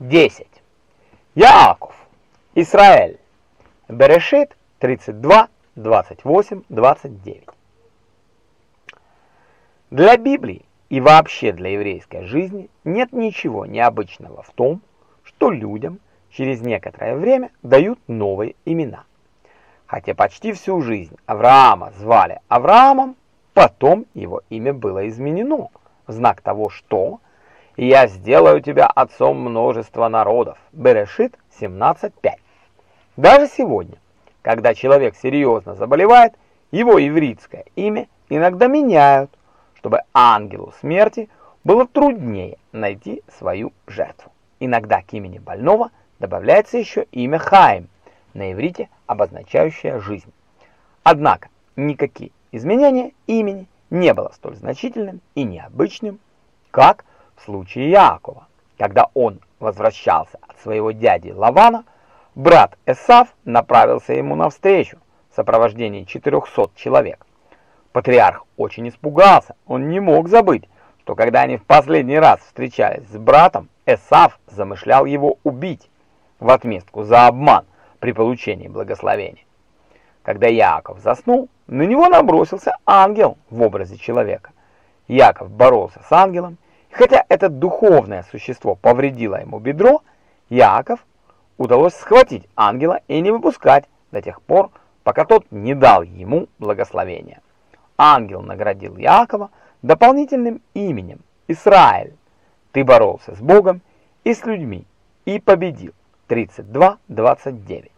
10. Яаков, Израиль. Берешит 32, 28, 29. Для Библии и вообще для еврейской жизни нет ничего необычного в том, что людям через некоторое время дают новые имена. Хотя почти всю жизнь Авраама звали Авраамом, потом его имя было изменено в знак того, что «Я сделаю тебя отцом множества народов» Берешит 17.5. Даже сегодня, когда человек серьезно заболевает, его ивритское имя иногда меняют, чтобы ангелу смерти было труднее найти свою жертву. Иногда к имени больного добавляется еще имя Хаим, на иврите обозначающее жизнь. Однако никакие изменения имени не было столь значительным и необычным, как в случае Яакова. Когда он возвращался от своего дяди Лавана, брат Эсав направился ему навстречу в сопровождении 400 человек. Патриарх очень испугался, он не мог забыть, что когда они в последний раз встречались с братом, Эсав замышлял его убить в отместку за обман при получении благословения. Когда Яков заснул, на него набросился ангел в образе человека. Яков боролся с ангелом, хотя это духовное существо повредило ему бедро, Яков удалось схватить ангела и не выпускать до тех пор, пока тот не дал ему благословения. Ангел наградил Якова дополнительным именем Израиль. Ты боролся с Богом и с людьми и победил. 32.29.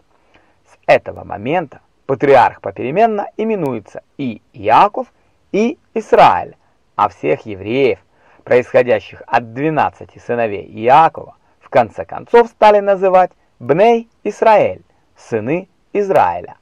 С этого момента патриарх попеременно именуется и Яков, и Израиль, а всех евреев, происходящих от 12 сыновей Иакова, в конце концов стали называть Бней Исраэль, сыны Израиля.